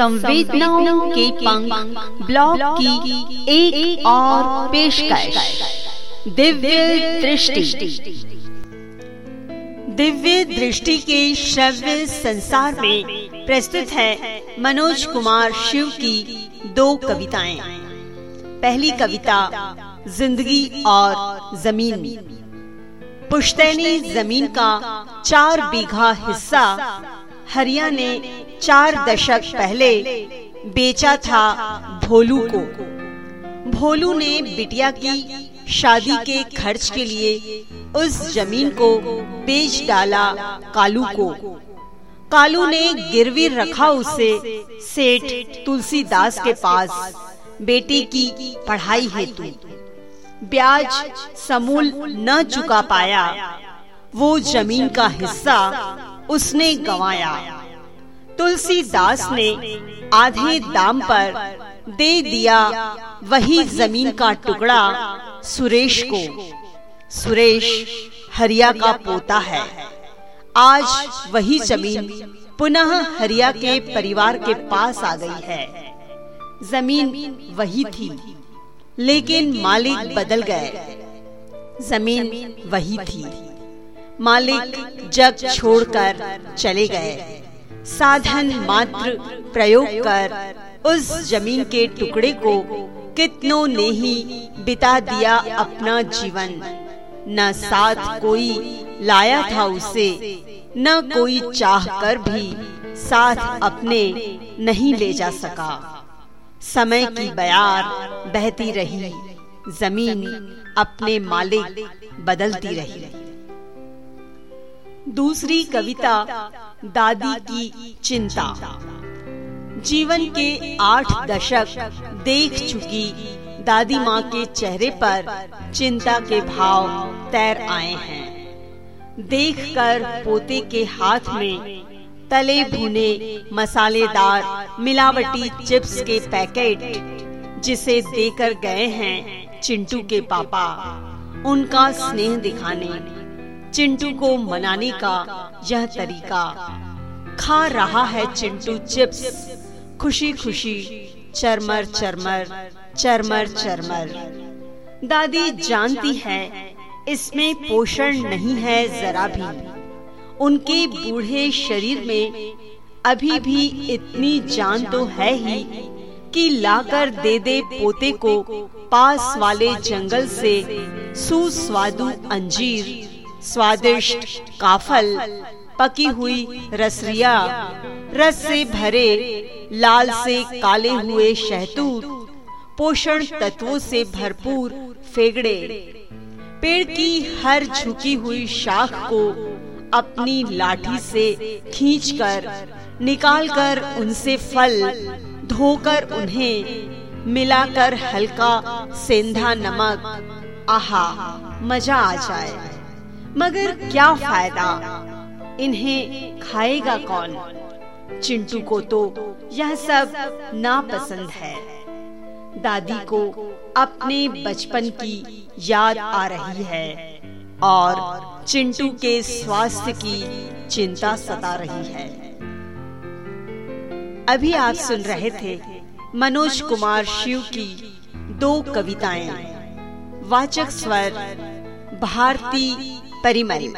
संवेदनाओं के पंख ब्लॉग की एक, एक और पेशकश। दिव्य दृष्टि। दिव्य दृष्टि के श्रव्य संसार में प्रस्तुत है मनोज कुमार शिव की दो कविताएँ। पहली कविता ज़िंदगी और ज़मीन। पुश्तैनी ज़मीन का चार बीघा हिस्सा हरिया ने चार दशक पहले बेचा था भोलू को। भोलू ने बिटिया की शादी के खर्च के लिए उस ज़मीन को बेच डाला कालू को। कालू ने गिरवी रखा उसे सेठ तुलसीदास के पास, बेटी की पढ़ाई हेतु। ब्याज समूल न चुका पाया। वो ज़मीन का हिस्सा उसने गवाया। तुलसीदास ने आधे दाम पर दे दिया वही ज़मीन का टुकड़ा सुरेश को। सुरेश हरिया का पोता है। आज वही ज़मीन पुनः हरिया के परिवार के पास आ गई है। ज़मीन वही थी, लेकिन मालिक बदल गए। ज़मीन वही थी। मालिक जग छोड़कर चले गए। साधन मात्र प्रयोग कर उस ज़मीन के टुकड़े को कितनों ने ही बिता दिया अपना जीवन। न साथ कोई लाया था उसे, न कोई चाह कर भी साथ अपने नहीं ले जा सका। समय की बयार बहती रही, ज़मीन अपने मालिक बदलती रही। दूसरी कविता, दादी की चिंता। जीवन के आठ दशक देख चुकी दादी माँ के चेहरे पर चिंता के भाव तैर आए हैं। देखकर पोते के हाथ में तले भुने मसालेदार मिलावटी चिप्स के पैकेट, जिसे देकर गए हैं चिंटू के पापा। उनका स्नेह दिखाने चिंटू को मनाने का यह तरीका। खा रहा है चिंटू चिप्स। खुशी खुशी, चरमर चरमर चरमर चरमर। दादी जानती है, इसमें पोषण नहीं है जरा भी। उनके बूढ़े शरीर में अभी भी इतनी जान तो है ही कि लाकर दे दे पोते को पास वाले जंगल से सुस्वादु अंजीर। स्वादिष्ट काफल, पकी हुई रसरिया, रस से भरे, लाल से काले हुए शहतूत, पोषण तत्वों से भरपूर फेगड़े। पेड़ की हर झुकी हुई शाख को अपनी लाठी से खींचकर, निकालकर उनसे फल, धोकर उन्हें मिलाकर हल्का सेंधा नमक। आहा, मज़ा आ जाए। मगर क्या फ़ायदा? इन्हें खाएगा कौन? चिंटू को तो यह सब नापसंद है। दादी को अपने बचपन की याद आ रही है और चिंटू के स्वास्थ्य की चिंता सता रही है। अभी आप सुन रहे थे मनोज कुमार शिव की दो कविताएँ। वाचक स्वर, भारती परिमरी